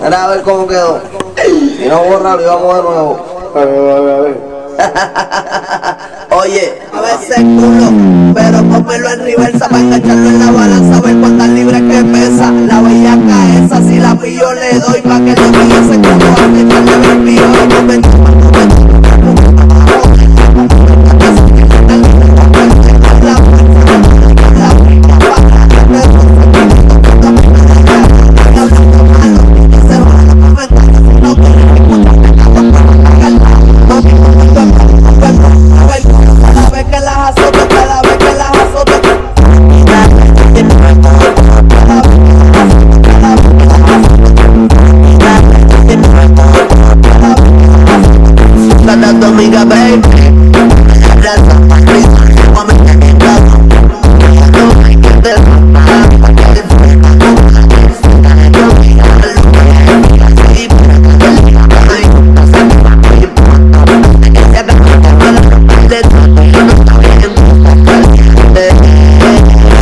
Ahora a ver cómo quedó. Si no borrarlo y vamos de nuevo. Oye, a veces culo, pero pónmelo en reversa para engancharlo en la balanza,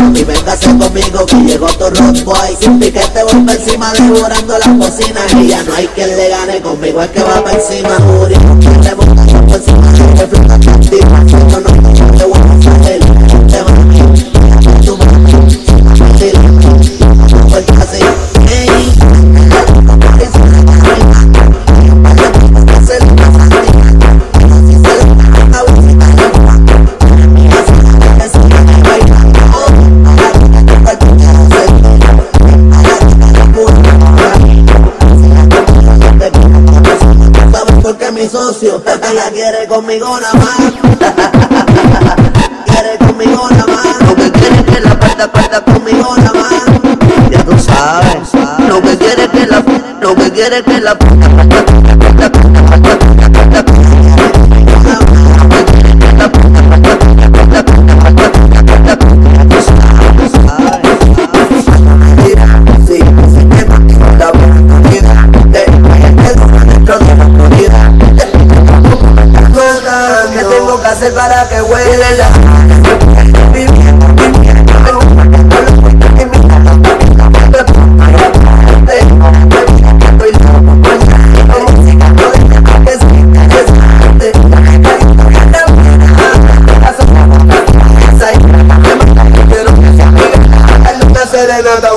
mami véngase conmigo que llegó tu rock boy. Sin piquete pa' encima devorando la cocina. Y ya no hay quien le gane conmigo es que va pa' encima. Encima Ella quiere conmigo nada más. Quiere conmigo nada más. Lo que quiere es que la parta parta conmigo nada más. Ya tú sabes. Lo que quiere que la lo que quiere que la parta parta parta parta parta ¿Qué tengo que hacer para que huele la Serenata.